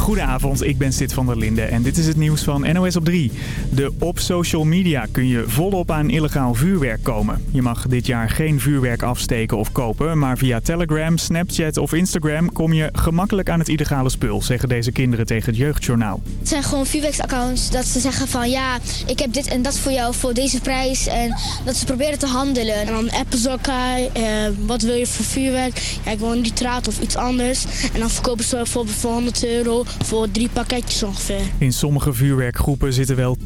Goedenavond, ik ben Sid van der Linde en dit is het nieuws van NOS op 3. De op social media kun je volop aan illegaal vuurwerk komen. Je mag dit jaar geen vuurwerk afsteken of kopen, maar via Telegram, Snapchat of Instagram kom je gemakkelijk aan het illegale spul, zeggen deze kinderen tegen het Jeugdjournaal. Het zijn gewoon vuurwerkaccounts dat ze zeggen van ja, ik heb dit en dat voor jou voor deze prijs. En dat ze proberen te handelen. En dan appen ze elkaar, eh, wat wil je voor vuurwerk? Ja, ik wil een nitraat of iets anders. En dan verkopen ze bijvoorbeeld voor 100 euro voor drie pakketjes ongeveer. In sommige vuurwerkgroepen zitten wel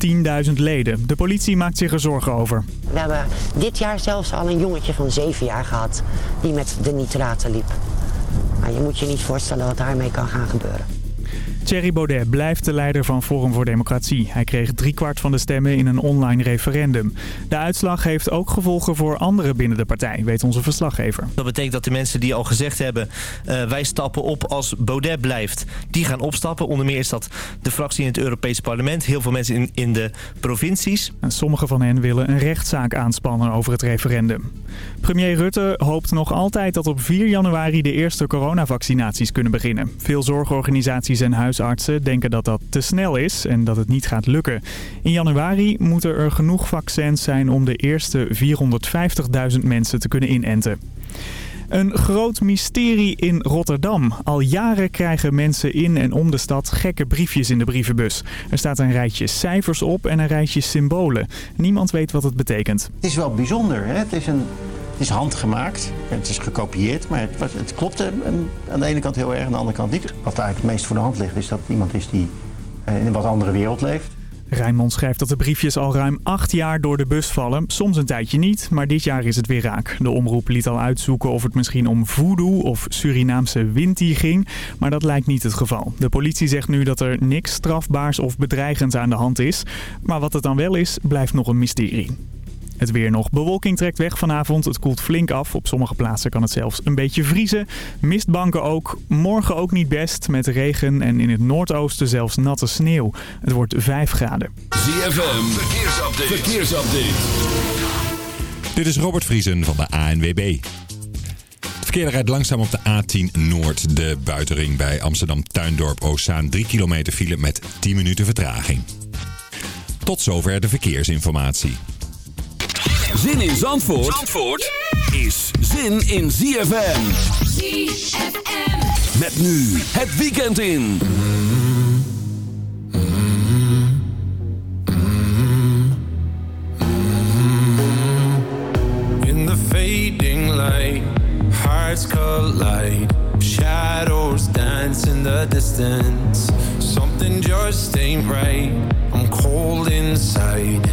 10.000 leden. De politie maakt zich er zorgen over. We hebben dit jaar zelfs al een jongetje van 7 jaar gehad die met de nitraten liep. Maar je moet je niet voorstellen wat daarmee kan gaan gebeuren. Thierry Baudet blijft de leider van Forum voor Democratie. Hij kreeg driekwart van de stemmen in een online referendum. De uitslag heeft ook gevolgen voor anderen binnen de partij, weet onze verslaggever. Dat betekent dat de mensen die al gezegd hebben... Uh, wij stappen op als Baudet blijft, die gaan opstappen. Onder meer is dat de fractie in het Europese parlement. Heel veel mensen in, in de provincies. En sommige van hen willen een rechtszaak aanspannen over het referendum. Premier Rutte hoopt nog altijd dat op 4 januari de eerste coronavaccinaties kunnen beginnen. Veel zorgorganisaties en huisartsen denken dat dat te snel is en dat het niet gaat lukken. In januari moeten er genoeg vaccins zijn om de eerste 450.000 mensen te kunnen inenten. Een groot mysterie in Rotterdam. Al jaren krijgen mensen in en om de stad gekke briefjes in de brievenbus. Er staat een rijtje cijfers op en een rijtje symbolen. Niemand weet wat het betekent. Het is wel bijzonder. Hè? Het is een... Het is handgemaakt, het is gekopieerd, maar het, het klopt aan de ene kant heel erg, aan de andere kant niet. Wat eigenlijk het meest voor de hand ligt, is dat iemand is die in een wat andere wereld leeft. Rijnmond schrijft dat de briefjes al ruim acht jaar door de bus vallen. Soms een tijdje niet, maar dit jaar is het weer raak. De omroep liet al uitzoeken of het misschien om voodoo of Surinaamse winti ging. Maar dat lijkt niet het geval. De politie zegt nu dat er niks strafbaars of bedreigends aan de hand is. Maar wat het dan wel is, blijft nog een mysterie. Het weer nog. Bewolking trekt weg vanavond. Het koelt flink af. Op sommige plaatsen kan het zelfs een beetje vriezen. Mistbanken ook. Morgen ook niet best met regen en in het noordoosten zelfs natte sneeuw. Het wordt 5 graden. ZFM. Verkeersupdate. Verkeersupdate. Dit is Robert Vriesen van de ANWB. Het verkeer rijdt langzaam op de A10 Noord. De buitenring bij Amsterdam Tuindorp Oostzaan. 3 kilometer file met 10 minuten vertraging. Tot zover de verkeersinformatie. Zin in Zandvoort, Zandvoort is zin in ZFM. ZFM. Met nu het weekend in. In the fading light, hearts collide. Shadows dance in the distance. Something just ain't right. I'm cold inside.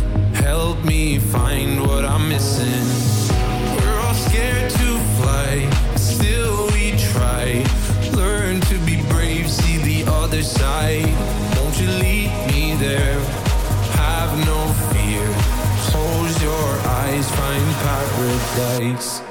Help me find what I'm missing. We're all scared to fly, still we try. Learn to be brave, see the other side. Won't you lead me there? Have no fear. Close your eyes, find paradise.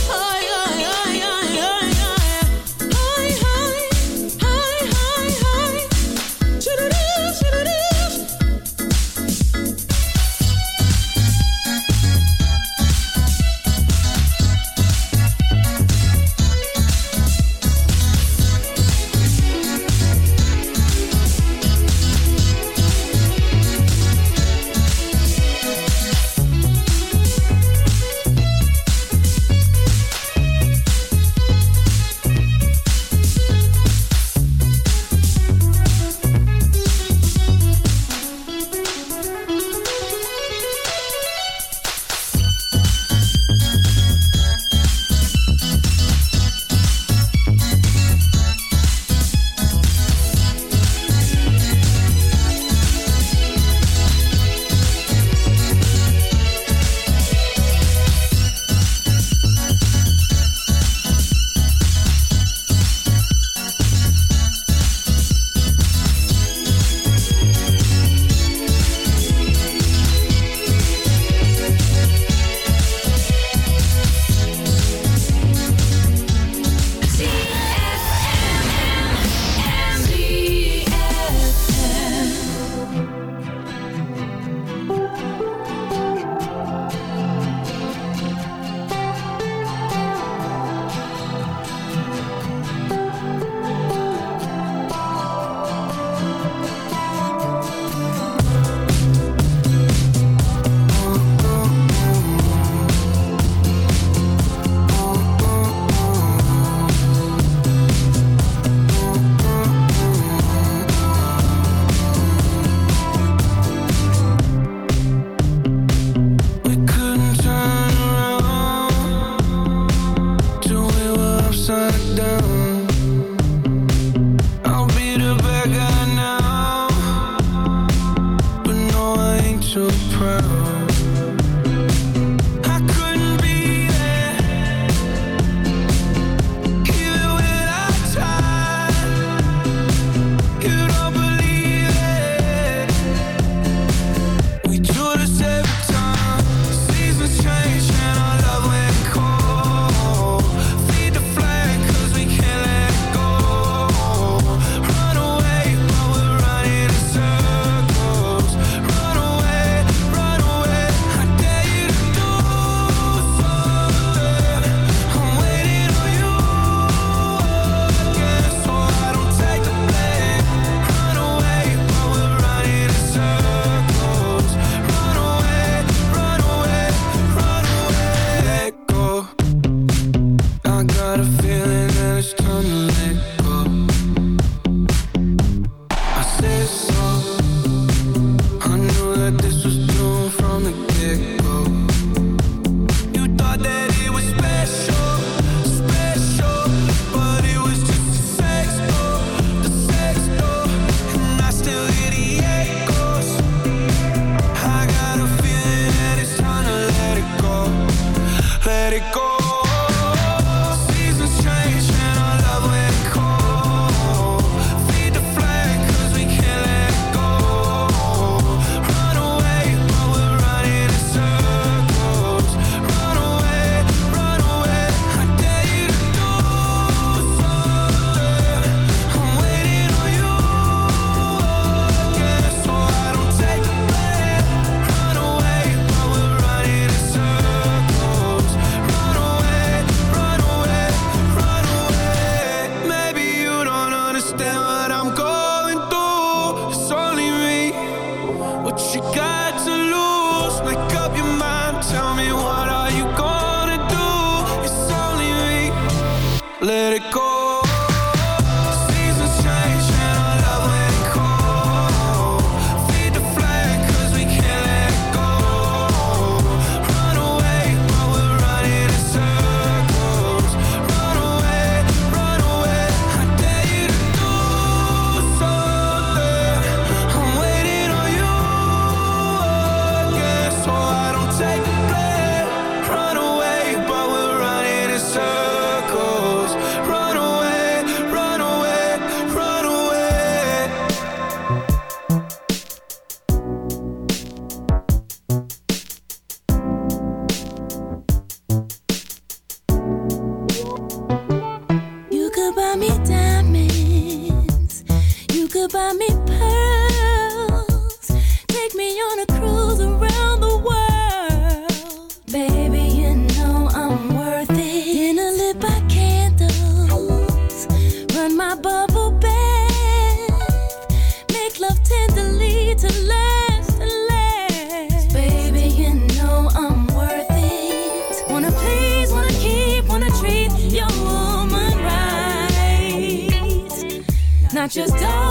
just don't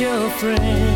your friend.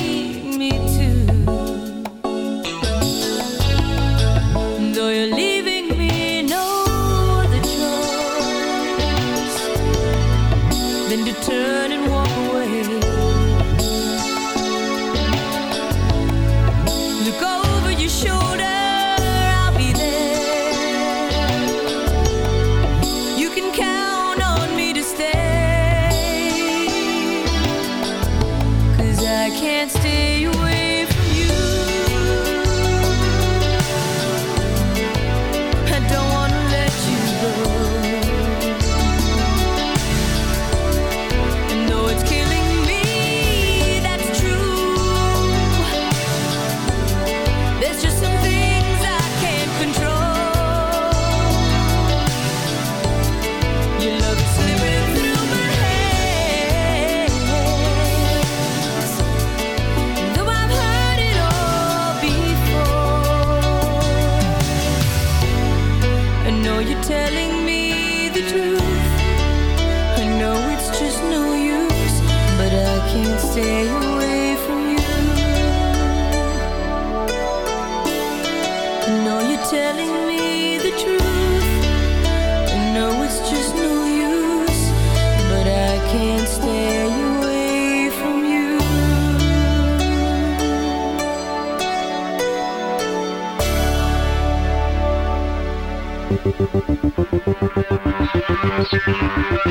Música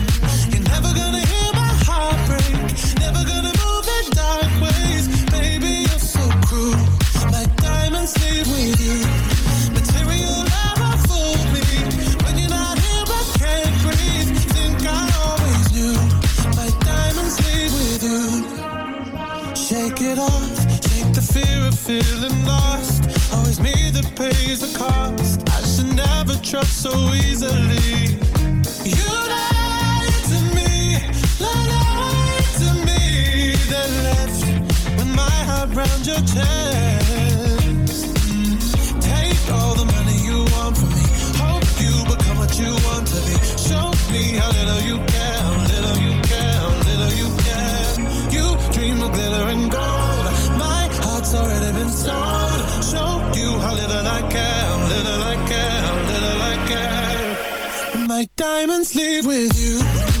Trust so easily. You lied to me, lied to me, then left with my heart round your chest. My diamonds leave with you.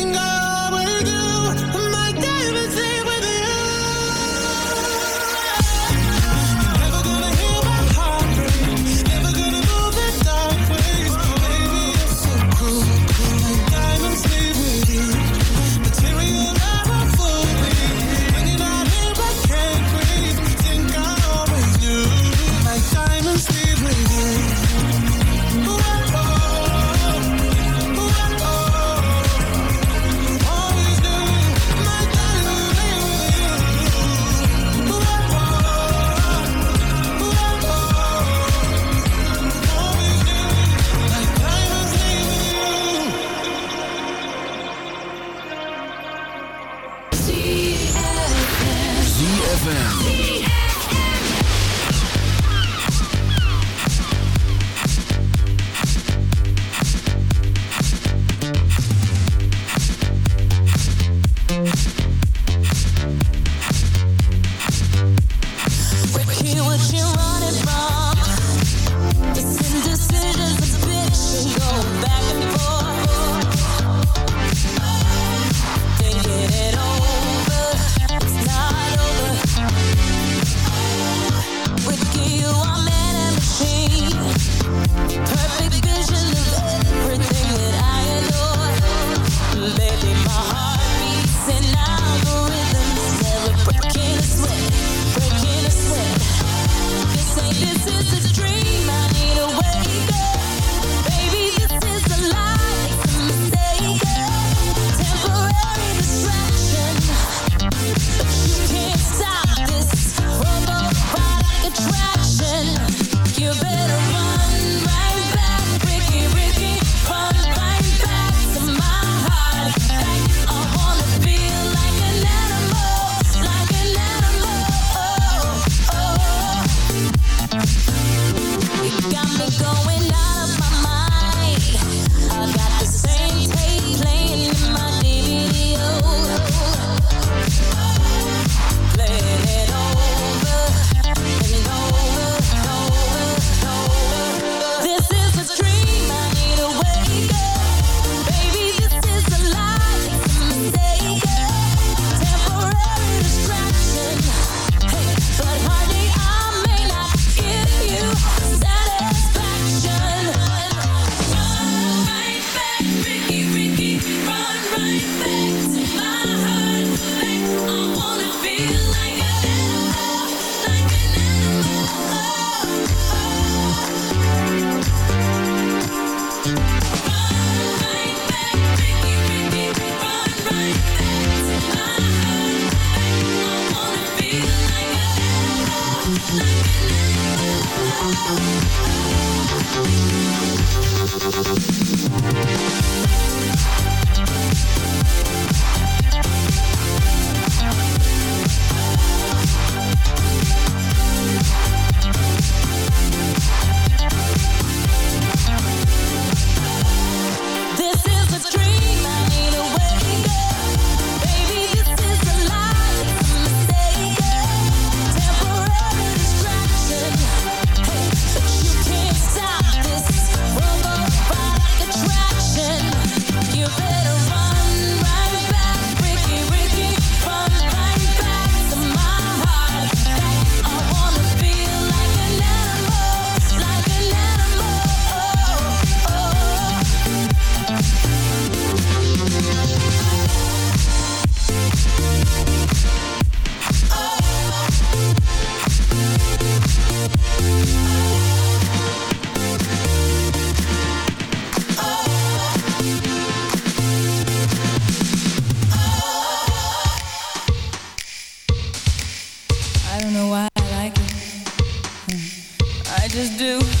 Do.